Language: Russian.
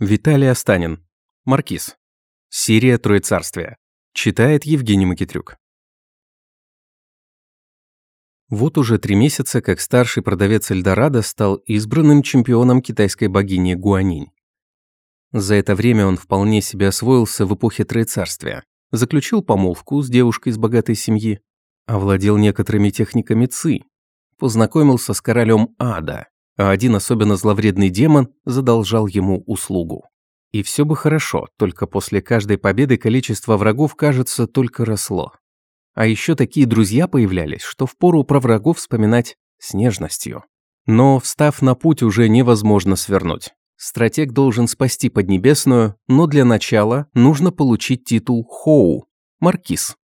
Виталий Останин. Маркиз. Сирия Троецарствия. Читает Евгений Макитрюк. Вот уже три месяца, как старший продавец Эльдорадо стал избранным чемпионом китайской богини Гуанинь. За это время он вполне себе освоился в эпохе Троецарствия, заключил помолвку с девушкой из богатой семьи, овладел некоторыми техниками Ци, познакомился с королем Ада, а один особенно зловредный демон задолжал ему услугу. И все бы хорошо, только после каждой победы количество врагов, кажется, только росло. А еще такие друзья появлялись, что впору про врагов вспоминать с нежностью. Но, встав на путь, уже невозможно свернуть. Стратег должен спасти Поднебесную, но для начала нужно получить титул Хоу, Маркиз.